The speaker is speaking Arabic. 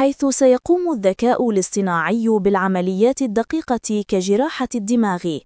حيث سيقوم الذكاء الاصطناعي بالعمليات الدقيقة كجراحة الدماغ.